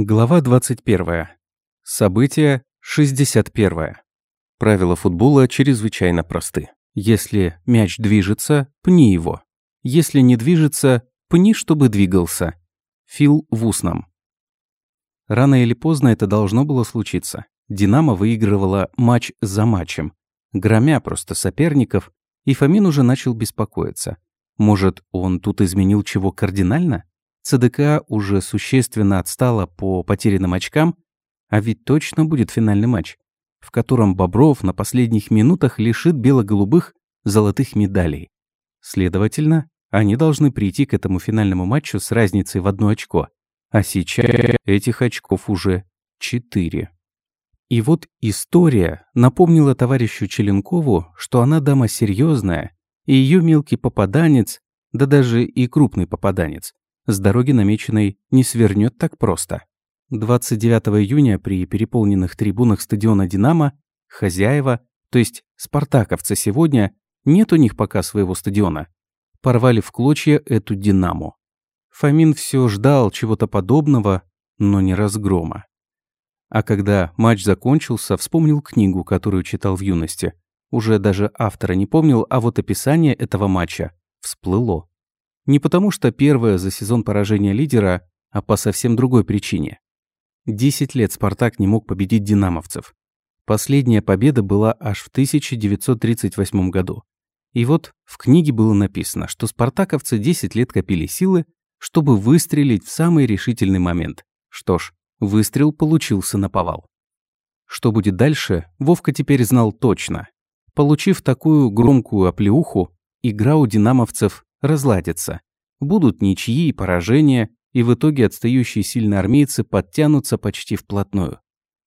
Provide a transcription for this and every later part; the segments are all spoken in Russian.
Глава 21. Событие 61. Правила футбола чрезвычайно просты. Если мяч движется, пни его. Если не движется, пни, чтобы двигался. Фил Вусном. Рано или поздно это должно было случиться. «Динамо» выигрывала матч за матчем, громя просто соперников, и Фомин уже начал беспокоиться. Может, он тут изменил чего кардинально? ЦДК уже существенно отстала по потерянным очкам, а ведь точно будет финальный матч, в котором Бобров на последних минутах лишит бело-голубых золотых медалей. Следовательно, они должны прийти к этому финальному матчу с разницей в одно очко. А сейчас этих очков уже четыре. И вот история напомнила товарищу Челенкову, что она дама серьезная, и ее мелкий попаданец, да даже и крупный попаданец, с дороги намеченной не свернет так просто. 29 июня при переполненных трибунах стадиона «Динамо» хозяева, то есть спартаковцы сегодня, нет у них пока своего стадиона, порвали в клочья эту «Динамо». Фомин все ждал чего-то подобного, но не разгрома. А когда матч закончился, вспомнил книгу, которую читал в юности. Уже даже автора не помнил, а вот описание этого матча всплыло. Не потому что первое за сезон поражения лидера, а по совсем другой причине. Десять лет «Спартак» не мог победить «Динамовцев». Последняя победа была аж в 1938 году. И вот в книге было написано, что спартаковцы 10 лет копили силы, чтобы выстрелить в самый решительный момент. Что ж, выстрел получился на повал. Что будет дальше, Вовка теперь знал точно. Получив такую громкую оплеуху, игра у динамовцев разладится. Будут ничьи и поражения, и в итоге отстающие сильно армейцы подтянутся почти вплотную.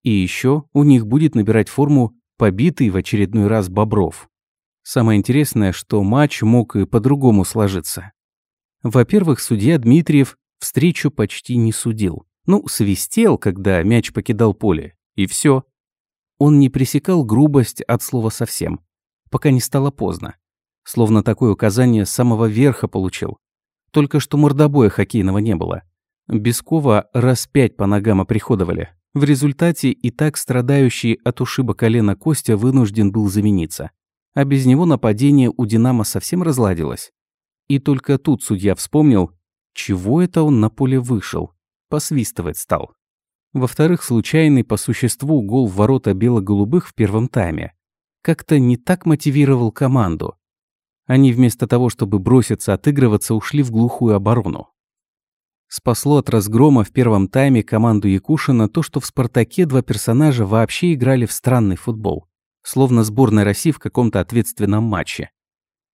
И еще у них будет набирать форму побитый в очередной раз Бобров. Самое интересное, что матч мог и по-другому сложиться. Во-первых, судья Дмитриев встречу почти не судил. Ну, свистел, когда мяч покидал поле, и все. Он не пресекал грубость от слова совсем, пока не стало поздно. Словно такое указание с самого верха получил. Только что мордобоя хоккейного не было. Бескова раз пять по ногам оприходовали. В результате и так страдающий от ушиба колена Костя вынужден был замениться. А без него нападение у «Динамо» совсем разладилось. И только тут судья вспомнил, чего это он на поле вышел. Посвистывать стал. Во-вторых, случайный по существу гол в ворота бело-голубых в первом тайме. Как-то не так мотивировал команду. Они вместо того, чтобы броситься отыгрываться, ушли в глухую оборону. Спасло от разгрома в первом тайме команду Якушина то, что в «Спартаке» два персонажа вообще играли в странный футбол. Словно сборная России в каком-то ответственном матче.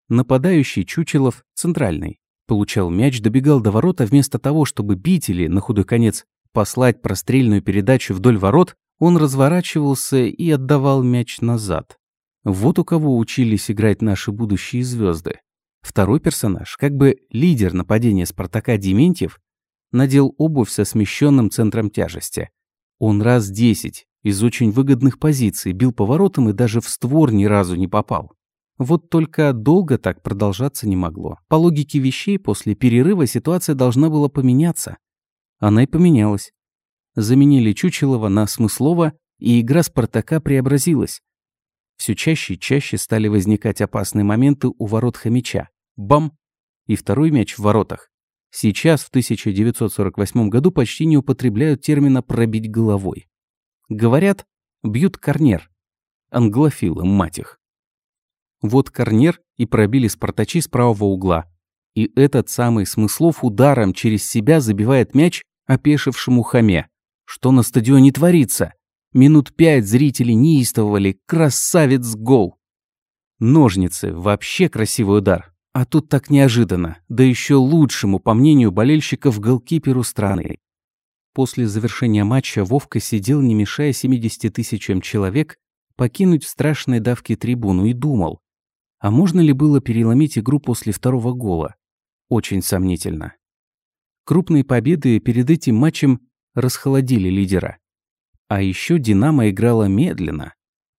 Нападающий Чучелов, центральный, получал мяч, добегал до ворот, а вместо того, чтобы бить или, на худой конец, послать прострельную передачу вдоль ворот, он разворачивался и отдавал мяч назад. Вот у кого учились играть наши будущие звезды. Второй персонаж, как бы лидер нападения Спартака Дементьев, надел обувь со смещенным центром тяжести. Он раз десять из очень выгодных позиций бил поворотом и даже в створ ни разу не попал. Вот только долго так продолжаться не могло. По логике вещей, после перерыва ситуация должна была поменяться. Она и поменялась. Заменили Чучелова на Смыслова, и игра Спартака преобразилась. Все чаще и чаще стали возникать опасные моменты у ворот Хомича. Бам! И второй мяч в воротах. Сейчас, в 1948 году, почти не употребляют термина «пробить головой». Говорят, бьют корнер. Англофилы, мать их. Вот корнер и пробили спартачи с правого угла. И этот самый Смыслов ударом через себя забивает мяч опешившему хаме. Что на стадионе творится? Минут пять зрители неистовывали «Красавец гол!». Ножницы, вообще красивый удар. А тут так неожиданно, да еще лучшему, по мнению болельщиков, голкиперу страны. После завершения матча Вовка сидел, не мешая 70 тысячам человек, покинуть в страшной давке трибуну и думал, а можно ли было переломить игру после второго гола? Очень сомнительно. Крупные победы перед этим матчем расхолодили лидера. А еще «Динамо» играла медленно.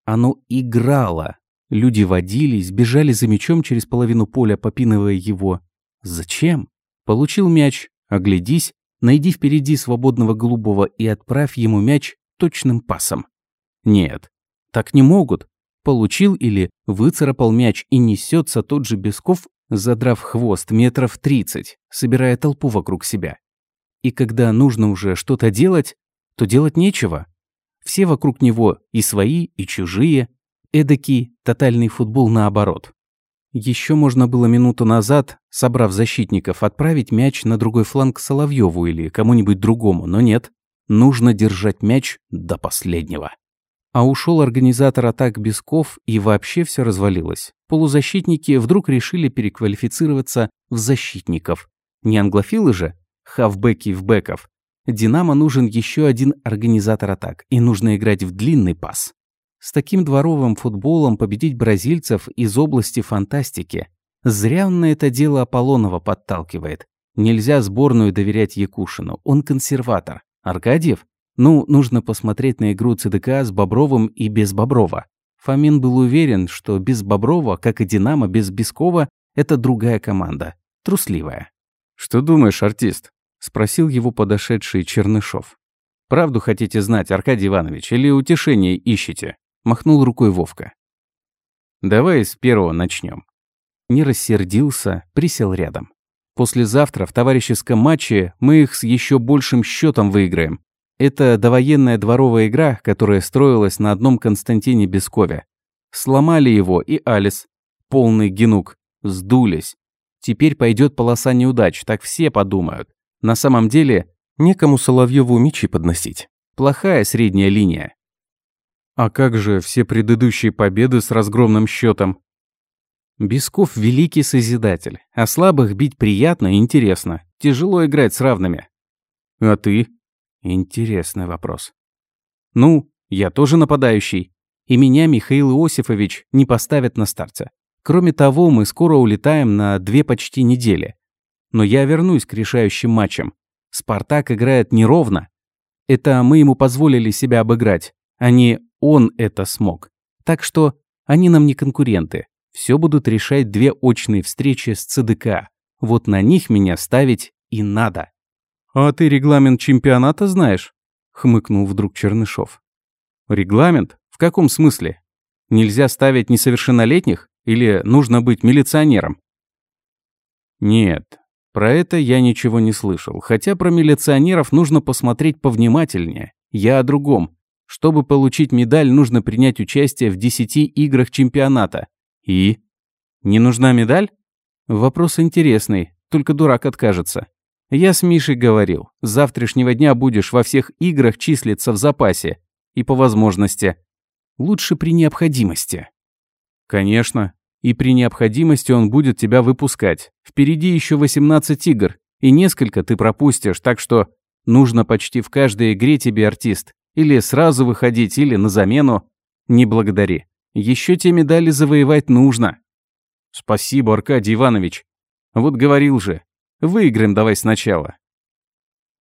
Оно играло. Люди водились, бежали за мячом через половину поля, попинывая его. Зачем? Получил мяч, оглядись, Найди впереди свободного голубого и отправь ему мяч точным пасом. Нет, так не могут. Получил или выцарапал мяч и несется тот же Бесков, задрав хвост метров тридцать, собирая толпу вокруг себя. И когда нужно уже что-то делать, то делать нечего. Все вокруг него и свои, и чужие. Эдакий тотальный футбол наоборот. Еще можно было минуту назад, собрав защитников, отправить мяч на другой фланг Соловьеву или кому-нибудь другому, но нет. Нужно держать мяч до последнего. А ушел организатор атак Бесков, и вообще все развалилось. Полузащитники вдруг решили переквалифицироваться в защитников. Не англофилы же, хавбеки в беков. Динамо нужен еще один организатор атак, и нужно играть в длинный пас. С таким дворовым футболом победить бразильцев из области фантастики. Зря он на это дело Аполлонова подталкивает. Нельзя сборную доверять Якушину, он консерватор. Аркадьев? Ну, нужно посмотреть на игру ЦДК с Бобровым и без Боброва. Фомин был уверен, что без Боброва, как и Динамо без Бескова, это другая команда. Трусливая. «Что думаешь, артист?» – спросил его подошедший Чернышов. «Правду хотите знать, Аркадий Иванович, или утешение ищете?» Махнул рукой Вовка. «Давай с первого начнем. Не рассердился, присел рядом. «Послезавтра в товарищеском матче мы их с еще большим счетом выиграем. Это довоенная дворовая игра, которая строилась на одном Константине Бескове. Сломали его и Алис. Полный генук. Сдулись. Теперь пойдет полоса неудач, так все подумают. На самом деле, некому Соловьеву мячи подносить. Плохая средняя линия. А как же все предыдущие победы с разгромным счетом? Бесков – великий созидатель, а слабых бить приятно и интересно. Тяжело играть с равными. А ты? Интересный вопрос. Ну, я тоже нападающий. И меня Михаил Иосифович не поставят на старте. Кроме того, мы скоро улетаем на две почти недели. Но я вернусь к решающим матчам. Спартак играет неровно. Это мы ему позволили себя обыграть, а не он это смог. Так что они нам не конкуренты. Все будут решать две очные встречи с ЦДК. Вот на них меня ставить и надо. «А ты регламент чемпионата знаешь?» — хмыкнул вдруг Чернышов. «Регламент? В каком смысле? Нельзя ставить несовершеннолетних? Или нужно быть милиционером?» «Нет, про это я ничего не слышал. Хотя про милиционеров нужно посмотреть повнимательнее. Я о другом. Чтобы получить медаль, нужно принять участие в 10 играх чемпионата. И? Не нужна медаль? Вопрос интересный, только дурак откажется. Я с Мишей говорил, с завтрашнего дня будешь во всех играх числиться в запасе. И по возможности. Лучше при необходимости. Конечно. И при необходимости он будет тебя выпускать. Впереди еще 18 игр. И несколько ты пропустишь, так что нужно почти в каждой игре тебе артист. Или сразу выходить, или на замену. Не благодари. Еще те медали завоевать нужно. Спасибо, Аркадий Иванович. Вот говорил же. Выиграем давай сначала.